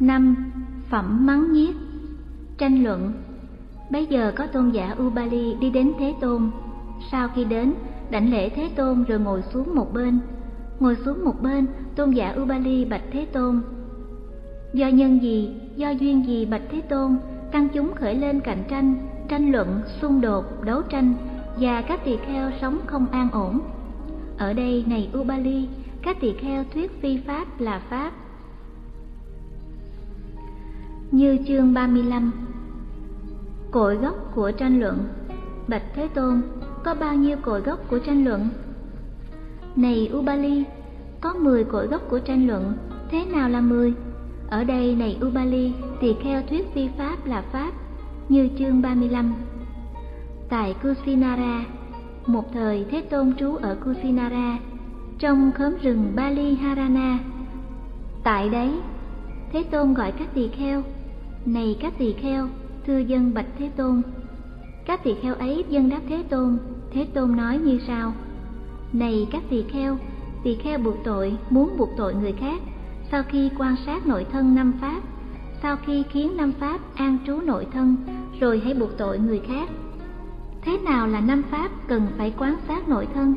năm, phẩm mắng nhiếc. Tranh luận. Bây giờ có tôn giả ubali đi đến thế tôn. Sau khi đến, đảnh lễ thế tôn rồi ngồi xuống một bên. Ngồi xuống một bên, tôn giả ubali bạch thế tôn. Do nhân gì, do duyên gì bạch thế tôn, tăng chúng khởi lên cạnh tranh tranh luận, xung đột, đấu tranh, và các tỳ kheo sống không an ổn? Ở đây này ubali, các tỳ kheo thuyết phi pháp là pháp như chương 35 Cội gốc của tranh luận Bạch Thế Tôn, có bao nhiêu cội gốc của tranh luận? Này Ubali, có 10 cội gốc của tranh luận, thế nào là 10? Ở đây này Ubali, tỳ kheo thuyết vi pháp là pháp, như chương 35. Tại Kusinara, một thời Thế Tôn trú ở Kusinara, trong khóm rừng Bali Harana. Tại đấy, Thế Tôn gọi các tỳ kheo này các tỳ kheo, thưa dân bạch thế tôn. Các tỳ kheo ấy dân đáp thế tôn thế tôn nói như sau. Này các tỳ kheo tỳ kheo buộc tội, muốn buộc tội người khác. Sau khi quan sát nội thân năm pháp, sau khi khiến năm pháp an trú nội thân, rồi hãy buộc tội người khác. Thế nào là năm pháp cần phải quan sát nội thân?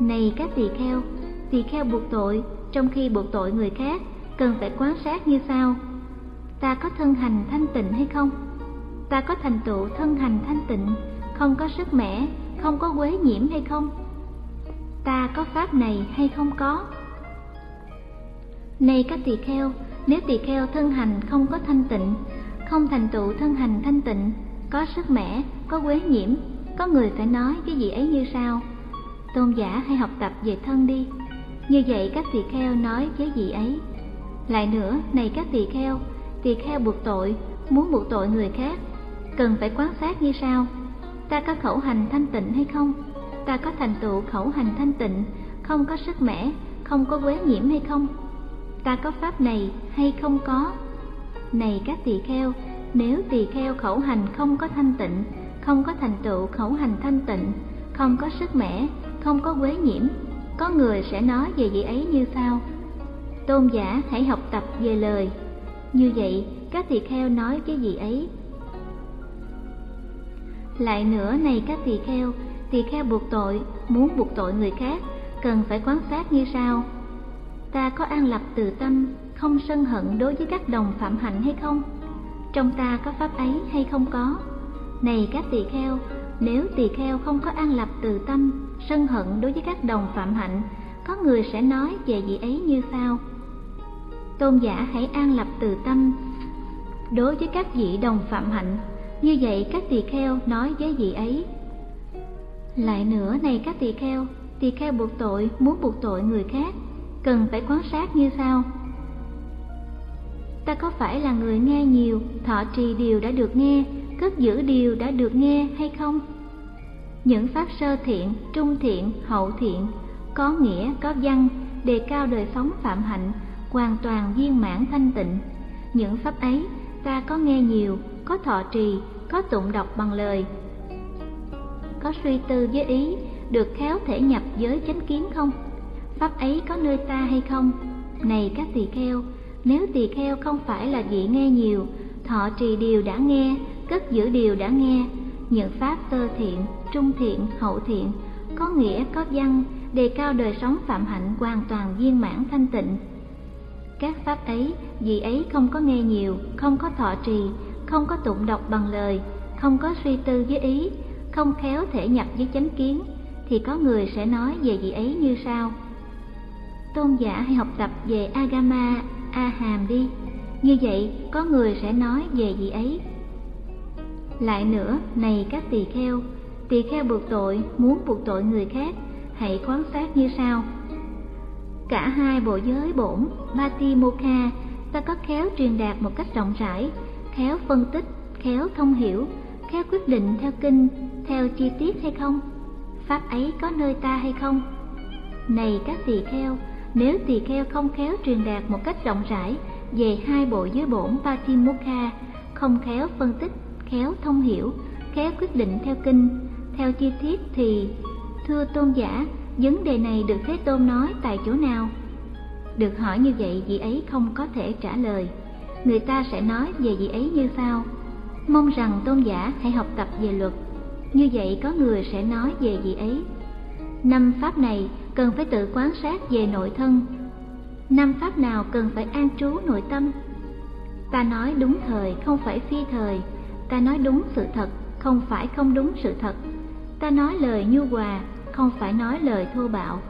Này các tỳ kheo tỳ kheo buộc tội, trong khi buộc tội người khác, cần phải quan sát như sau ta có thân hành thanh tịnh hay không? Ta có thành tựu thân hành thanh tịnh, không có sức mẻ, không có quế nhiễm hay không? Ta có pháp này hay không có? Này các tỳ kheo, nếu tỳ kheo thân hành không có thanh tịnh, không thành tựu thân hành thanh tịnh, có sức mẻ, có quế nhiễm, có người phải nói cái gì ấy như sau? Tôn giả hay học tập về thân đi. Như vậy các tỳ kheo nói với gì ấy? Lại nữa, này các tỳ kheo tỳ kheo buộc tội, muốn buộc tội người khác, cần phải quan sát như sau. Ta có khẩu hành thanh tịnh hay không? Ta có thành tựu khẩu hành thanh tịnh, không có sức mẻ, không có quế nhiễm hay không? Ta có pháp này hay không có? Này các tỳ kheo, nếu tỳ kheo khẩu hành không có thanh tịnh, không có thành tựu khẩu hành thanh tịnh, không có sức mẻ, không có quế nhiễm, có người sẽ nói về vị ấy như sau. Tôn giả hãy học tập về lời như vậy, các tỳ kheo nói cái gì ấy? Lại nữa này các tỳ kheo tỳ kheo buộc tội, muốn buộc tội người khác, cần phải quan sát như sau. Ta có an lập từ tâm, không sân hận đối với các đồng phạm hạnh hay không? Trong ta có pháp ấy hay không có? Này các tỳ kheo, nếu tỳ kheo không có an lập từ tâm, sân hận đối với các đồng phạm hạnh, có người sẽ nói về vị ấy như sau tôn giả hãy an lập từ tâm. Đối với các vị đồng phạm hạnh, như vậy các tỳ kheo nói với vị ấy. Lại nữa này các tỳ kheo tỳ kheo buộc tội, muốn buộc tội người khác, cần phải quan sát như sau. Ta có phải là người nghe nhiều, thọ trì điều đã được nghe, cất giữ điều đã được nghe hay không? Những pháp sơ thiện, trung thiện, hậu thiện, có nghĩa, có văn, đề cao đời sống phạm hạnh hoàn toàn viên mãn thanh tịnh. Những pháp ấy, ta có nghe nhiều, có thọ trì, có tụng đọc bằng lời. Có suy tư với ý, được khéo thể nhập giới chánh kiến không? Pháp ấy có nơi ta hay không? Này các tỳ kheo, nếu tỳ kheo không phải là vị nghe nhiều, thọ trì điều đã nghe, cất giữ điều đã nghe, những pháp tơ thiện, trung thiện, hậu thiện, có nghĩa, có văn, đề cao đời sống phạm hạnh hoàn toàn viên mãn thanh tịnh các pháp ấy, vì ấy không có nghe nhiều, không có thọ trì, không có tụng đọc bằng lời, không có suy tư với ý, không khéo thể nhập với chánh kiến, thì có người sẽ nói về vị ấy như sau. Tôn giả hãy học tập về agama a hàm đi. Như vậy, có người sẽ nói về vị ấy. Lại nữa, này các tỳ kheo tỳ kheo buộc tội, muốn buộc tội người khác, hãy quan sát như sau cả hai bộ giới bổn Batimokha ta có khéo truyền đạt một cách rộng rãi, khéo phân tích, khéo thông hiểu, khéo quyết định theo kinh, theo chi tiết hay không? Pháp ấy có nơi ta hay không? Này các tỳ kheo, nếu tỳ kheo không khéo truyền đạt một cách rộng rãi về hai bộ giới bổn Patimokha không khéo phân tích, khéo thông hiểu, khéo quyết định theo kinh, theo chi tiết thì, thưa tôn giả vấn đề này được thế tôn nói tại chỗ nào? Được hỏi như vậy, vị ấy không có thể trả lời. Người ta sẽ nói về vị ấy như sau. Mong rằng tôn giả hãy học tập về luật. Như vậy có người sẽ nói về vị ấy. Năm pháp này cần phải tự quán sát về nội thân. Năm pháp nào cần phải an trú nội tâm? Ta nói đúng thời, không phải phi thời. Ta nói đúng sự thật, không phải không đúng sự thật. Ta nói lời nhu hòa không phải nói lời thô bạo.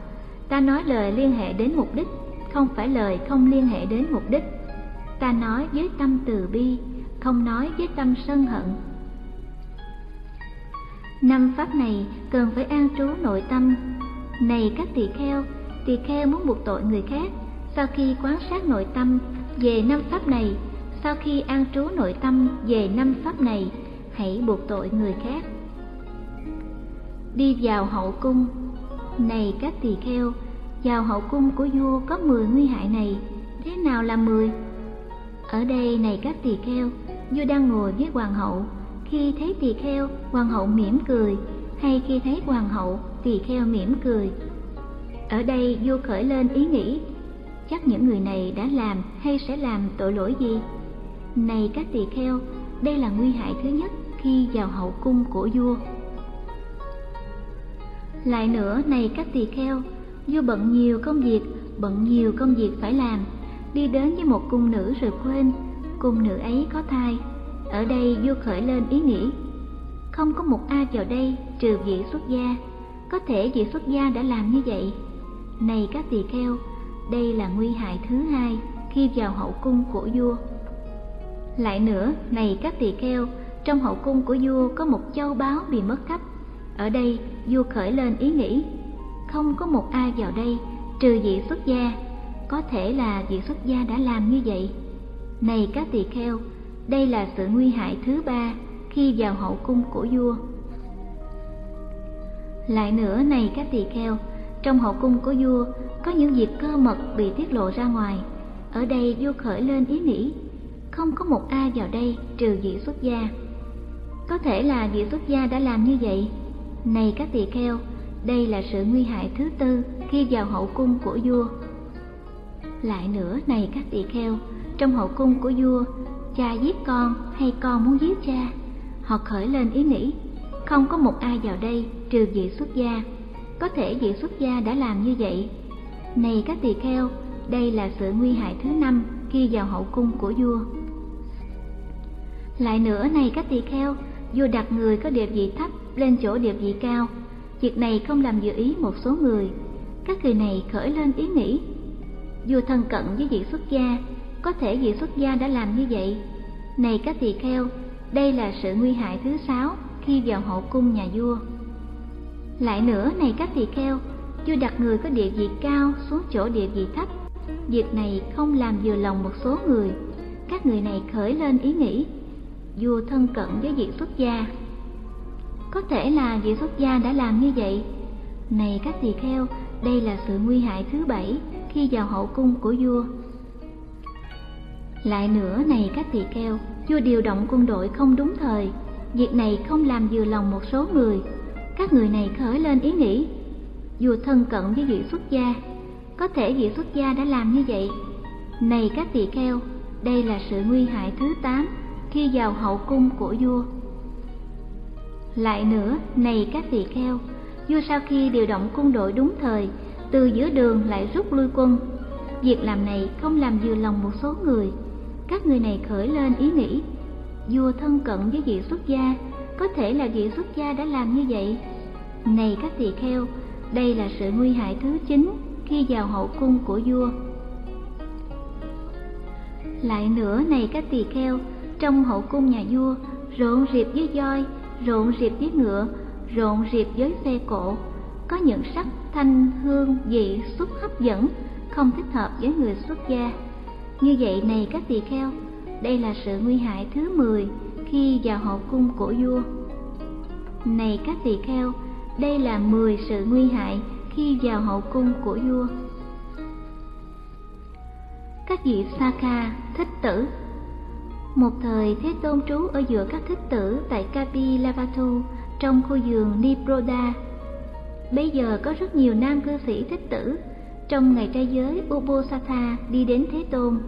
Ta nói lời liên hệ đến mục đích, không phải lời không liên hệ đến mục đích. Ta nói với tâm từ bi, không nói với tâm sân hận. Năm pháp này cần phải an trú nội tâm. Này các tỳ kheo tỳ kheo muốn buộc tội người khác, sau khi quán sát nội tâm về năm pháp này, sau khi an trú nội tâm về năm pháp này, hãy buộc tội người khác đi vào hậu cung. Này các tỳ kheo, vào hậu cung của vua có mười nguy hại này, thế nào là mười? Ở đây này các tỳ kheo, vua đang ngồi với hoàng hậu. Khi thấy tỳ kheo, hoàng hậu mỉm cười. Hay khi thấy hoàng hậu, tỳ kheo mỉm cười. Ở đây vua khởi lên ý nghĩ, chắc những người này đã làm hay sẽ làm tội lỗi gì? Này các tỳ kheo, đây là nguy hại thứ nhất khi vào hậu cung của vua lại nữa, này các tỳ kheo, vua bận nhiều công việc, bận nhiều công việc phải làm, đi đến với một cung nữ rồi quên, cung nữ ấy có thai. Ở đây vua khởi lên ý nghĩ, không có một ai vào đây trừ vị xuất gia, có thể vị xuất gia đã làm như vậy. Này các tỳ kheo, đây là nguy hại thứ hai khi vào hậu cung của vua. Lại nữa, này các tỳ kheo, trong hậu cung của vua có một châu báu bị mất cắp ở đây, vua khởi lên ý nghĩ, không có một ai vào đây trừ vị xuất gia, có thể là vị xuất gia đã làm như vậy. Này các tỳ kheo, đây là sự nguy hại thứ ba khi vào hậu cung của vua. Lại nữa này các tỳ kheo, trong hậu cung của vua có những việc cơ mật bị tiết lộ ra ngoài. Ở đây vua khởi lên ý nghĩ, không có một ai vào đây trừ vị xuất gia. Có thể là vị xuất gia đã làm như vậy này các tỳ kheo, đây là sự nguy hại thứ tư khi vào hậu cung của vua. Lại nữa, này các tỳ kheo, trong hậu cung của vua, cha giết con hay con muốn giết cha? Họ khởi lên ý nghĩ, không có một ai vào đây trừ vị xuất gia. Có thể vị xuất gia đã làm như vậy. Này các tỳ kheo, đây là sự nguy hại thứ năm khi vào hậu cung của vua. Lại nữa, này các tỳ kheo, vua đặt người có địa vị thấp lên chỗ địa vị cao. Việc này không làm dự ý một số người. Các người này khởi lên ý nghĩ. Vua thân cận với vị xuất gia, có thể vị xuất gia đã làm như vậy. Này các tỳ kheo, đây là sự nguy hại thứ sáu khi vào hậu cung nhà vua. Lại nữa, này các tỳ kheo, vua đặt người có địa vị cao xuống chỗ địa vị thấp. Việc này không làm vừa lòng một số người. Các người này khởi lên ý nghĩ. Vua thân cận với vị xuất gia có thể là vị xuất gia đã làm như vậy. Này các tỳ kheo, đây là sự nguy hại thứ bảy khi vào hậu cung của vua. Lại nữa này các tỳ kheo, vua điều động quân đội không đúng thời. Việc này không làm vừa lòng một số người. Các người này khởi lên ý nghĩ. Vua thân cận với vị xuất gia. Có thể vị xuất gia đã làm như vậy. Này các tỳ kheo, đây là sự nguy hại thứ tám khi vào hậu cung của vua lại nữa, này các tỳ kheo, vua sau khi điều động quân đội đúng thời, từ giữa đường lại rút lui quân. Việc làm này không làm vừa lòng một số người. Các người này khởi lên ý nghĩ, vua thân cận với vị xuất gia, có thể là vị xuất gia đã làm như vậy. Này các tỳ kheo, đây là sự nguy hại thứ chín khi vào hậu cung của vua. Lại nữa, này các tỳ kheo, trong hậu cung nhà vua, rộn rịp với voi rộn rịp với ngựa, rộn rịp với xe cộ. Có những sắc thanh hương vị xúc hấp dẫn, không thích hợp với người xuất gia. Như vậy này các tỳ kheo, đây là sự nguy hại thứ 10 khi vào hậu cung của vua. Này các tỳ kheo, đây là 10 sự nguy hại khi vào hậu cung của vua. Các vị saka thích tử một thời Thế Tôn trú ở giữa các thích tử tại Kapilavatu trong khu vườn Niproda. Bây giờ có rất nhiều nam cư sĩ thích tử trong ngày trai giới Ubosatha đi đến Thế Tôn.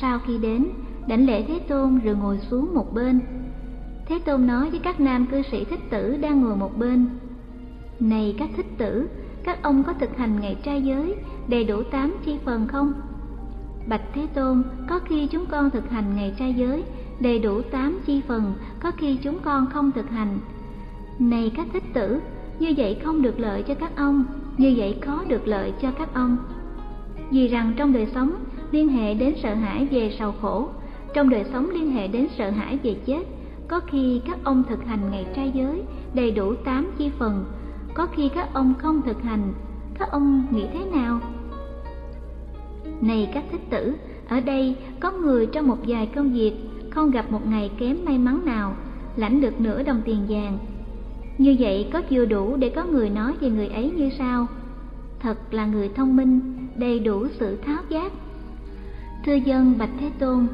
sau khi đến, đảnh lễ thế tôn rồi ngồi xuống một bên thế tôn nói với các nam cư sĩ thích tử đang ngồi một bên, này các thích tử, các ông có thực hành ngày trai giới đầy đủ tám chi phần không bạch thế tôn, có khi chúng con thực hành ngày trai giới, đầy đủ tám chi phần, có khi chúng con không thực hành. Này các thích tử, như vậy không được lợi cho các ông, như vậy khó được lợi cho các ông. Vì rằng trong đời sống, liên hệ đến sợ hãi về sầu khổ, trong đời sống liên hệ đến sợ hãi về chết, có khi các ông thực hành ngày trai giới, đầy đủ tám chi phần, có khi các ông không thực hành, các ông nghĩ thế nào? Này các thích tử, ở đây có người trong một vài công việc không gặp một ngày kém may mắn nào, lãnh được nửa đồng tiền vàng. Như vậy có chưa đủ để có người nói về người ấy như sau thật là người thông minh, đầy đủ sự tháo giác. Thưa dân bạch thế tôn,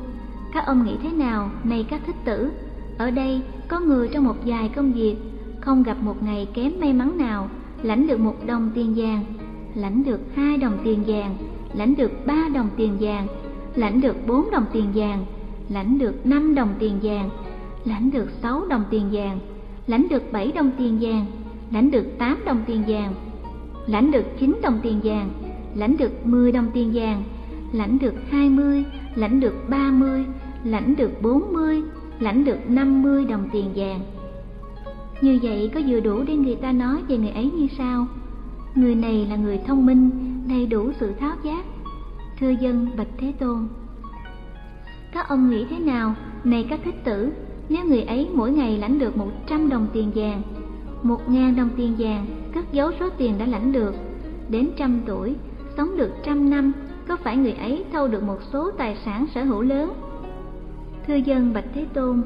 các ông nghĩ thế nào, này các thích tử? Ở đây có người trong một vài công việc không gặp một ngày kém may mắn nào, lãnh được một đồng tiền vàng, lãnh được hai đồng tiền vàng lãnh được ba đồng tiền vàng lãnh được bốn đồng tiền vàng lãnh được năm đồng tiền vàng lãnh được sáu đồng tiền vàng lãnh được bảy đồng tiền vàng lãnh được tám đồng tiền vàng lãnh được chín đồng tiền vàng lãnh được mười đồng tiền vàng lãnh được hai mươi lãnh được ba mươi lãnh được bốn mươi lãnh được năm mươi đồng tiền vàng như vậy có vừa đủ để người ta nói về người ấy như sau người này là người thông minh đầy đủ sự tháo giác. Thưa dân bạch thế tôn. Các ông nghĩ thế nào? Này các thích tử, nếu người ấy mỗi ngày lãnh được một trăm đồng tiền vàng, một ngàn đồng tiền vàng, cất giấu số tiền đã lãnh được, đến trăm tuổi, sống được trăm năm, có phải người ấy thâu được một số tài sản sở hữu lớn? Thưa dân bạch thế tôn.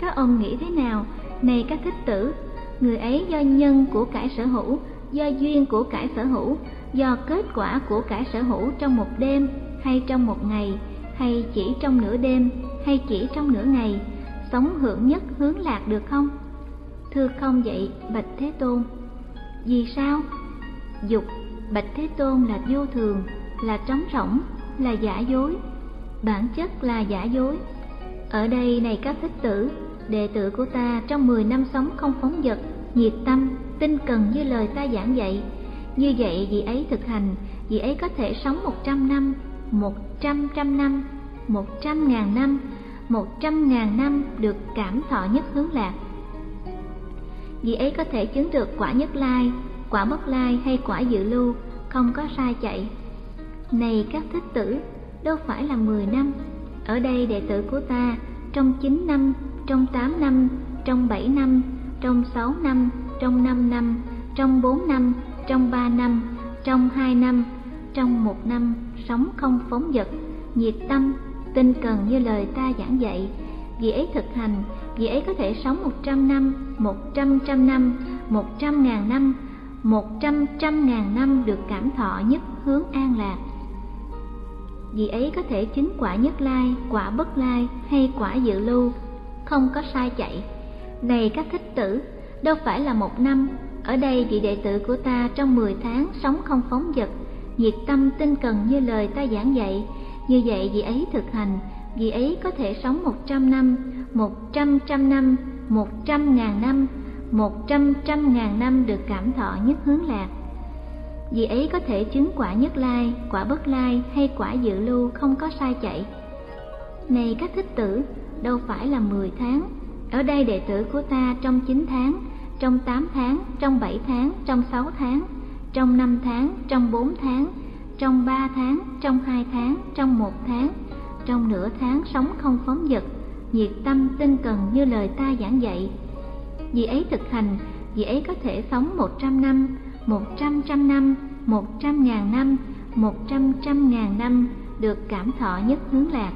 Các ông nghĩ thế nào? Này các thích tử, người ấy do nhân của cải sở hữu do duyên của cải sở hữu, do kết quả của cải sở hữu trong một đêm hay trong một ngày, hay chỉ trong nửa đêm hay chỉ trong nửa ngày, sống hưởng nhất hướng lạc được không? Thưa không vậy, bạch thế tôn. Vì sao? Dục, bạch thế tôn là vô thường, là trống rỗng, là giả dối. Bản chất là giả dối. Ở đây này các thích tử, đệ tử của ta trong 10 năm sống không phóng dật nhiệt tâm tinh cần như lời ta giảng dạy. Như vậy vị ấy thực hành vị ấy có thể sống một trăm năm, một trăm trăm năm, một trăm ngàn năm, một trăm ngàn năm được cảm thọ nhất hướng lạc. Vị ấy có thể chứng được quả nhất lai, quả bất lai hay quả dự lưu, không có sai chạy. Này các thích tử, đâu phải là mười năm. Ở đây đệ tử của ta, trong chín năm, trong tám năm, trong bảy năm, trong sáu năm trong năm năm, trong bốn năm, trong ba năm, trong hai năm, trong một năm sống không phóng dật nhiệt tâm, tinh cần như lời ta giảng dạy. Vì ấy thực hành, vì ấy có thể sống một trăm năm, một trăm trăm năm, một trăm ngàn năm, một trăm trăm ngàn năm được cảm thọ nhất hướng an lạc. Vì ấy có thể chứng quả nhất lai, quả bất lai hay quả dự lưu, không có sai chạy. Này các thích tử đâu phải là một năm. Ở đây vị đệ tử của ta trong mười tháng sống không phóng dật nhiệt tâm tinh cần như lời ta giảng dạy. Như vậy vị ấy thực hành, vị ấy có thể sống một trăm năm, một trăm trăm năm, một trăm ngàn năm, một trăm trăm ngàn năm được cảm thọ nhất hướng lạc. Vị ấy có thể chứng quả nhất lai, quả bất lai hay quả dự lưu không có sai chạy. Này các thích tử, đâu phải là mười tháng. Ở đây đệ tử của ta trong chín tháng trong tám tháng, trong bảy tháng, trong sáu tháng, trong năm tháng, trong bốn tháng, trong ba tháng, trong hai tháng, trong một tháng, trong nửa tháng sống không phóng dật, nhiệt tâm tinh cần như lời ta giảng dạy. Vì ấy thực hành, vì ấy có thể sống một trăm năm, một trăm trăm năm, một trăm ngàn năm, một trăm trăm ngàn năm được cảm thọ nhất hướng lạc.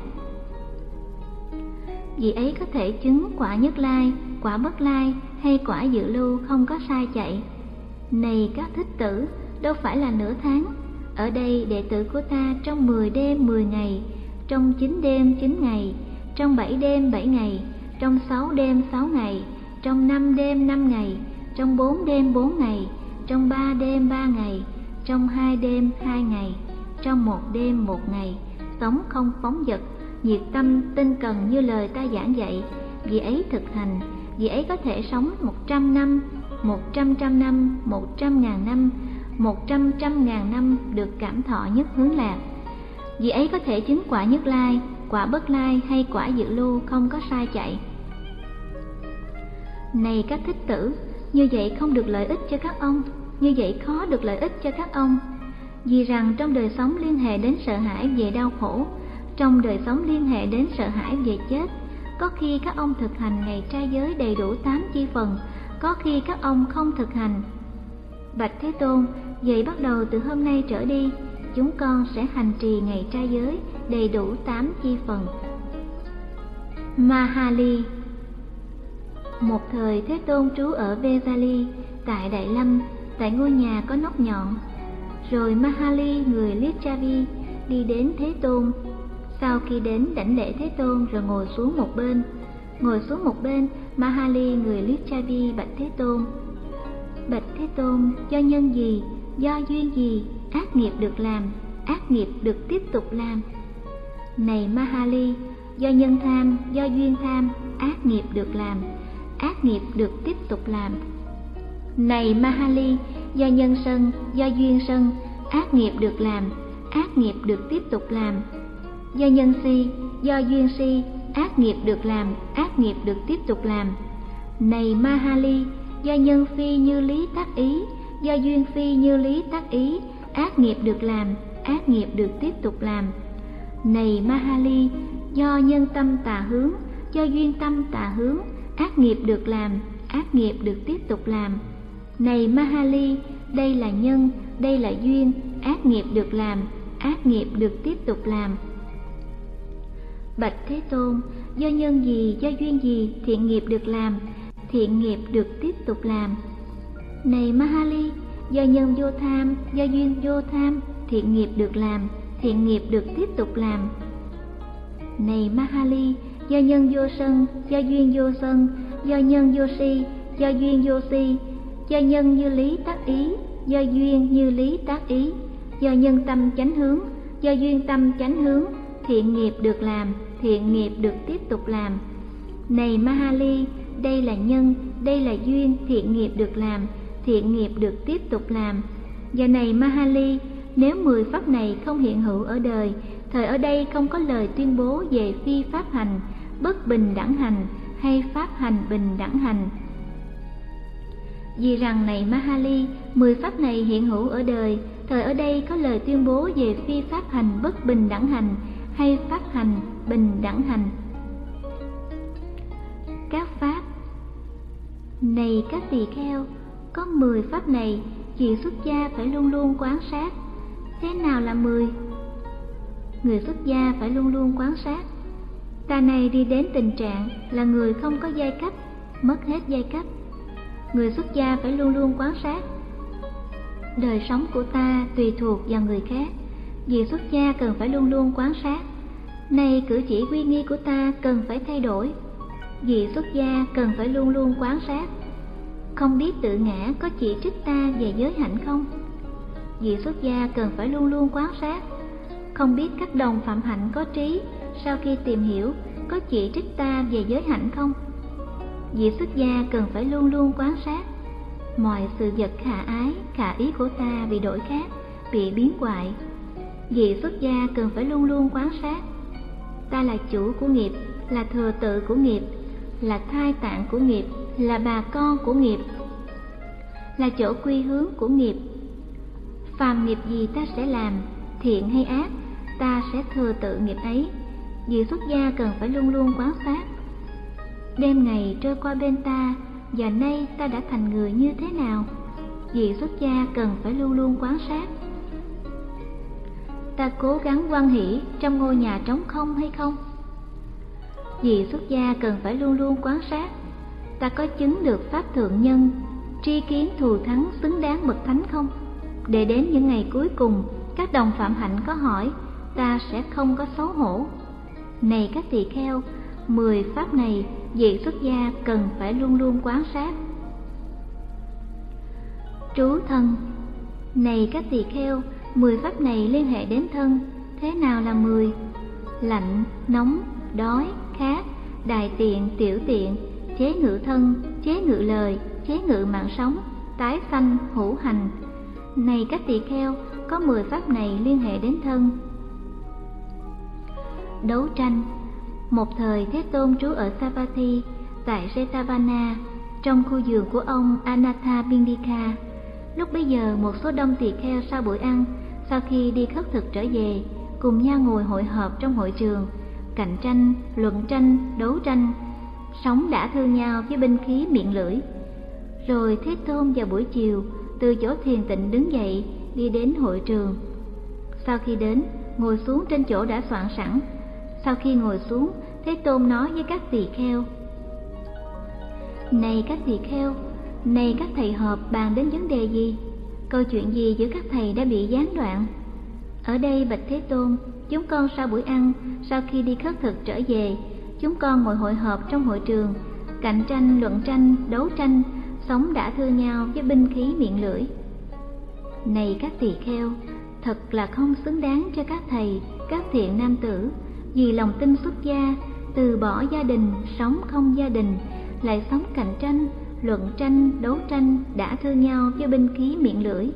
Vì ấy có thể chứng quả nhất lai quả bất lai hay quả dự lưu không có sai chạy. Này các thích tử đâu phải là nửa tháng. Ở đây đệ tử của ta trong 10 đêm 10 ngày, trong 9 đêm 9 ngày, trong 7 đêm 7 ngày, trong 6 đêm 6 ngày, trong 5 đêm 5 ngày, trong 4 đêm 4 ngày, trong 3 đêm 3 ngày, trong 2 đêm 2 ngày, trong 1 đêm 1 ngày, sống không phóng dật nhiệt tâm tinh cần như lời ta giảng dạy vì ấy thực hành vì ấy có thể sống một trăm năm, một trăm trăm năm, một trăm ngàn năm, một trăm trăm ngàn năm được cảm thọ nhất hướng lạc. Vì ấy có thể chứng quả nhất lai, quả bất lai hay quả dự lưu không có sai chạy. Này các thích tử, như vậy không được lợi ích cho các ông, như vậy khó được lợi ích cho các ông. Vì rằng trong đời sống liên hệ đến sợ hãi về đau khổ, trong đời sống liên hệ đến sợ hãi về chết có khi các ông thực hành ngày trai giới đầy đủ tám chi phần, có khi các ông không thực hành. Bạch thế tôn, vậy bắt đầu từ hôm nay trở đi, chúng con sẽ hành trì ngày trai giới đầy đủ tám chi phần. Mahali. Một thời thế tôn trú ở Vesali tại đại lâm, tại ngôi nhà có nóc nhọn. Rồi mahali, người lichavi đi đến thế tôn sau khi đến đảnh lễ thế tôn rồi ngồi xuống một bên. Ngồi xuống một bên, mahali, người lichavi bạch thế tôn. Bạch thế tôn, do nhân gì? Do duyên gì? Ác nghiệp được làm, ác nghiệp được tiếp tục làm. Này mahali, do nhân tham, do duyên tham, ác nghiệp được làm, ác nghiệp được tiếp tục làm. Này mahali, do nhân sân, do duyên sân, ác nghiệp được làm, ác nghiệp được tiếp tục làm do nhân si, do duyên si, ác nghiệp được làm, ác nghiệp được tiếp tục làm. Này mahali, do nhân phi như lý tác ý, do duyên phi như lý tác ý, ác nghiệp được làm, ác nghiệp được tiếp tục làm. Này mahali, do nhân tâm tà hướng, do duyên tâm tà hướng, ác nghiệp được làm, ác nghiệp được tiếp tục làm. Này mahali, đây là nhân, đây là duyên, ác nghiệp được làm, ác nghiệp được tiếp tục làm bạch thế tôn, do nhân gì, do duyên gì thiện nghiệp được làm, thiện nghiệp được tiếp tục làm? Này mahali, do nhân vô tham, do duyên vô tham, thiện nghiệp được làm, thiện nghiệp được tiếp tục làm. Này mahali, do nhân vô sân, do duyên vô sân, do nhân vô si, do duyên vô si, do nhân như lý tác ý, do duyên như lý tác ý, do nhân tâm chánh hướng, do duyên tâm chánh hướng, thiện nghiệp được làm thiện nghiệp được tiếp tục làm. Này mahali, đây là nhân, đây là duyên, thiện nghiệp được làm, thiện nghiệp được tiếp tục làm. Giờ này mahali, nếu mười pháp này không hiện hữu ở đời, thời ở đây không có lời tuyên bố về phi pháp hành, bất bình đẳng hành hay pháp hành bình đẳng hành. Vì rằng này mahali, mười pháp này hiện hữu ở đời, thời ở đây có lời tuyên bố về phi pháp hành bất bình đẳng hành hay pháp hành, bình đẳng hành. Các pháp này các tỳ kheo, có mười pháp này, vị xuất gia phải luôn luôn quán sát. Thế nào là mười? Người xuất gia phải luôn luôn quán sát. Ta này đi đến tình trạng là người không có giai cấp, mất hết giai cấp. Người xuất gia phải luôn luôn quán sát. Đời sống của ta tùy thuộc vào người khác vì xuất gia cần phải luôn luôn quán sát. Nay cử chỉ quy nghi của ta cần phải thay đổi. Vì xuất gia cần phải luôn luôn quán sát. Không biết tự ngã có chỉ trích ta về giới hạnh không? Vì xuất gia cần phải luôn luôn quán sát. Không biết các đồng phạm hạnh có trí sau khi tìm hiểu có chỉ trích ta về giới hạnh không? Vì xuất gia cần phải luôn luôn quán sát. Mọi sự vật khả ái, khả ý của ta bị đổi khác, bị biến hoại vị xuất gia cần phải luôn luôn quán sát. Ta là chủ của nghiệp, là thừa tự của nghiệp, là thai tạng của nghiệp, là bà con của nghiệp, là chỗ quy hướng của nghiệp. Phàm nghiệp gì ta sẽ làm, thiện hay ác, ta sẽ thừa tự nghiệp ấy. Vị xuất gia cần phải luôn luôn quán sát. Đêm ngày trôi qua bên ta, và nay ta đã thành người như thế nào? Vị xuất gia cần phải luôn luôn quán sát ta cố gắng quan hỷ trong ngôi nhà trống không hay không? Vì xuất gia cần phải luôn luôn quán sát, ta có chứng được pháp thượng nhân, tri kiến thù thắng xứng đáng bậc thánh không? Để đến những ngày cuối cùng, các đồng phạm hạnh có hỏi, ta sẽ không có xấu hổ. Này các tỳ kheo, mười pháp này vị xuất gia cần phải luôn luôn quán sát. Trú thân. Này các tỳ kheo mười pháp này liên hệ đến thân, thế nào là mười? Lạnh, nóng, đói, khát, đại tiện, tiểu tiện, chế ngự thân, chế ngự lời, chế ngự mạng sống, tái sanh, hữu hành. Này các tỳ kheo, có mười pháp này liên hệ đến thân. Đấu tranh. Một thời thế tôn trú ở savatthi tại jetavana trong khu vườn của ông anatha bindika. Lúc bấy giờ, một số đông tỳ kheo sau buổi ăn sau khi đi khất thực trở về, cùng nhau ngồi hội họp trong hội trường, cạnh tranh, luận tranh, đấu tranh sống đã thương nhau với binh khí miệng lưỡi. Rồi thế tôn vào buổi chiều, từ chỗ thiền tịnh đứng dậy, đi đến hội trường. Sau khi đến, ngồi xuống trên chỗ đã soạn sẵn. Sau khi ngồi xuống, thế tôn nói với các tỳ kheo, này các tỳ kheo, này các thầy họp bàn đến vấn đề gì? Câu chuyện gì giữa các thầy đã bị gián đoạn? Ở đây, bạch thế tôn, chúng con sau buổi ăn, sau khi đi khất thực trở về, chúng con ngồi hội họp trong hội trường, cạnh tranh, luận tranh, đấu tranh, sống đã thương nhau với binh khí miệng lưỡi. Này các tỳ kheo, thật là không xứng đáng cho các thầy, các thiện nam tử, vì lòng tin xuất gia, từ bỏ gia đình, sống không gia đình, lại sống cạnh tranh luận tranh đấu tranh đã thương nhau với binh khí miệng lưỡi.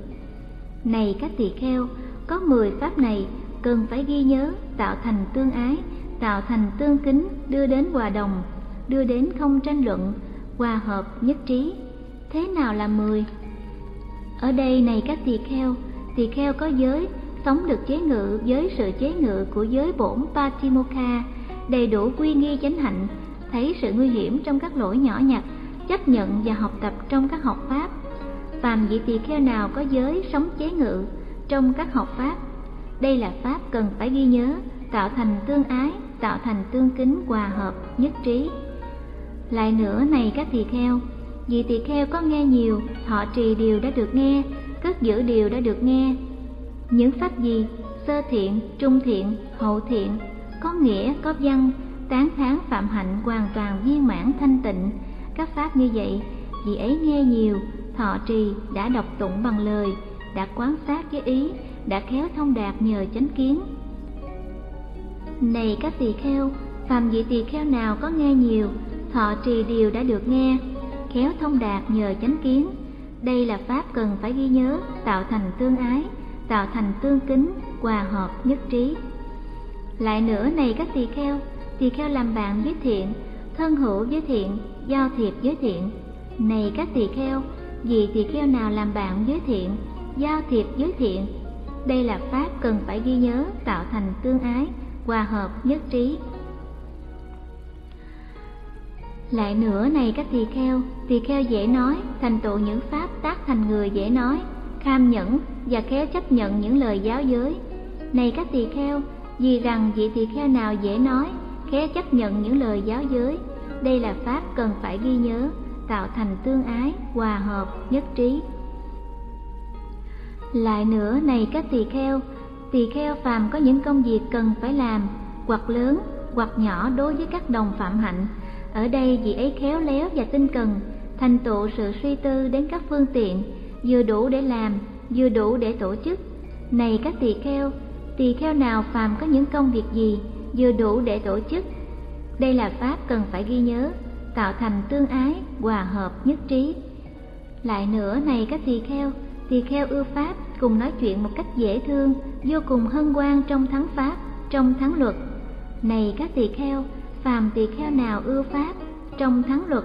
Này các tỳ kheo có mười pháp này cần phải ghi nhớ tạo thành tương ái tạo thành tương kính đưa đến hòa đồng đưa đến không tranh luận hòa hợp nhất trí. Thế nào là mười? Ở đây này các tỳ kheo tỳ kheo có giới sống được chế ngự với sự chế ngự của giới bổn Patimokha, đầy đủ quy nghi chánh hạnh thấy sự nguy hiểm trong các lỗi nhỏ nhặt chấp nhận và học tập trong các học pháp. Phàm vị tỳ kheo nào có giới sống chế ngự trong các học pháp, đây là pháp cần phải ghi nhớ, tạo thành tương ái, tạo thành tương kính hòa hợp, nhất trí. Lại nữa này các tỳ kheo vị tỳ kheo có nghe nhiều, thọ trì điều đã được nghe, cất giữ điều đã được nghe. Những pháp gì? Sơ thiện, trung thiện, hậu thiện, có nghĩa, có văn, tán thán phạm hạnh hoàn toàn viên mãn thanh tịnh các pháp như vậy. Vì ấy nghe nhiều, thọ trì đã đọc tụng bằng lời, đã quán sát với ý, đã khéo thông đạt nhờ chánh kiến. Này các tỳ kheo, phàm vị tỳ kheo nào có nghe nhiều, thọ trì điều đã được nghe, khéo thông đạt nhờ chánh kiến. Đây là pháp cần phải ghi nhớ, tạo thành tương ái, tạo thành tương kính, hòa hợp nhất trí. Lại nữa này các tỳ kheo tỳ kheo làm bạn với thiện, thân hữu với thiện giao thiệp với thiện. Này các tỳ kheo, vì tỳ kheo nào làm bạn với thiện giao thiệp với thiện? Đây là pháp cần phải ghi nhớ, tạo thành tương ái, hòa hợp nhất trí. Lại nữa, này các tỳ kheo tỳ kheo dễ nói, thành tựu những pháp tác thành người dễ nói, kham nhẫn và khéo chấp nhận những lời giáo giới. Này các tỳ kheo, vì rằng vị tỳ kheo nào dễ nói, khéo chấp nhận những lời giáo giới đây là pháp cần phải ghi nhớ, tạo thành tương ái, hòa hợp, nhất trí. Lại nữa này các tỳ kheo tỳ kheo phàm có những công việc cần phải làm, hoặc lớn, hoặc nhỏ đối với các đồng phạm hạnh. Ở đây vị ấy khéo léo và tinh cần, thành tựu sự suy tư đến các phương tiện, vừa đủ để làm, vừa đủ để tổ chức. Này các tỳ kheo tỳ kheo nào phàm có những công việc gì, vừa đủ để tổ chức đây là pháp cần phải ghi nhớ, tạo thành tương ái, hòa hợp, nhất trí. Lại nữa này các tỳ kheo tỳ kheo ưa pháp cùng nói chuyện một cách dễ thương, vô cùng hân hoan trong thắng pháp, trong thắng luật. Này các tỳ kheo, phàm tỳ kheo nào ưa pháp trong thắng luật?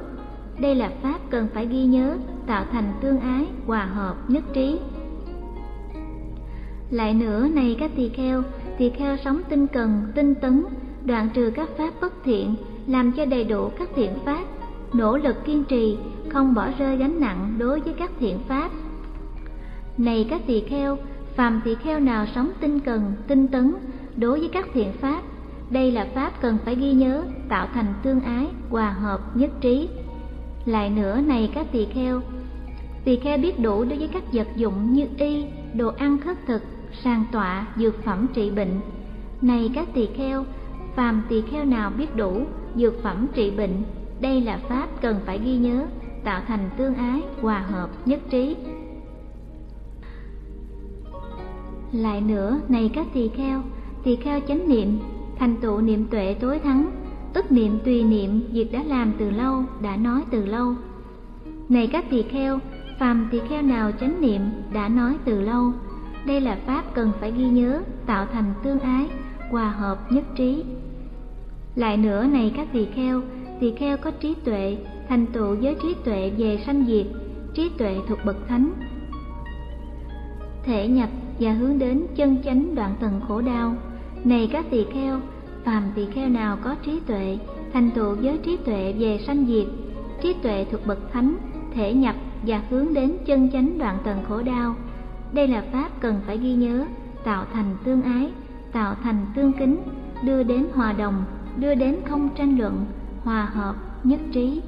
Đây là pháp cần phải ghi nhớ, tạo thành tương ái, hòa hợp, nhất trí. Lại nữa này các tỳ kheo tỳ kheo sống tinh cần, tinh tấn đoạn trừ các pháp bất thiện, làm cho đầy đủ các thiện pháp. Nỗ lực kiên trì, không bỏ rơi gánh nặng đối với các thiện pháp. Này các tỳ kheo, phàm tỳ kheo nào sống tinh cần, tinh tấn đối với các thiện pháp, đây là pháp cần phải ghi nhớ, tạo thành tương ái, hòa hợp, nhất trí. Lại nữa này các tỳ kheo tỳ kheo biết đủ đối với các vật dụng như y, đồ ăn khất thực sàng tọa, dược phẩm trị bệnh. Này các tỳ kheo phàm tỳ kheo nào biết đủ, dược phẩm trị bệnh, đây là pháp cần phải ghi nhớ, tạo thành tương ái, hòa hợp, nhất trí. Lại nữa, này các tỳ kheo tỳ kheo chánh niệm, thành tựu niệm tuệ tối thắng, tức niệm tùy niệm, việc đã làm từ lâu, đã nói từ lâu. Này các tỳ kheo, phàm tỳ kheo nào chánh niệm, đã nói từ lâu, đây là pháp cần phải ghi nhớ, tạo thành tương ái, hòa hợp, nhất trí lại nữa này các tỳ kheo tỳ kheo có trí tuệ, thành tựu với trí tuệ về sanh diệt, trí tuệ thuộc bậc thánh. Thể nhập và hướng đến chân chánh đoạn tầng khổ đau. Này các tỳ kheo, phàm tỳ kheo nào có trí tuệ, thành tựu với trí tuệ về sanh diệt, trí tuệ thuộc bậc thánh, thể nhập và hướng đến chân chánh đoạn tầng khổ đau. Đây là pháp cần phải ghi nhớ, tạo thành tương ái, tạo thành tương kính, đưa đến hòa đồng đưa đến không tranh luận hòa hợp nhất trí.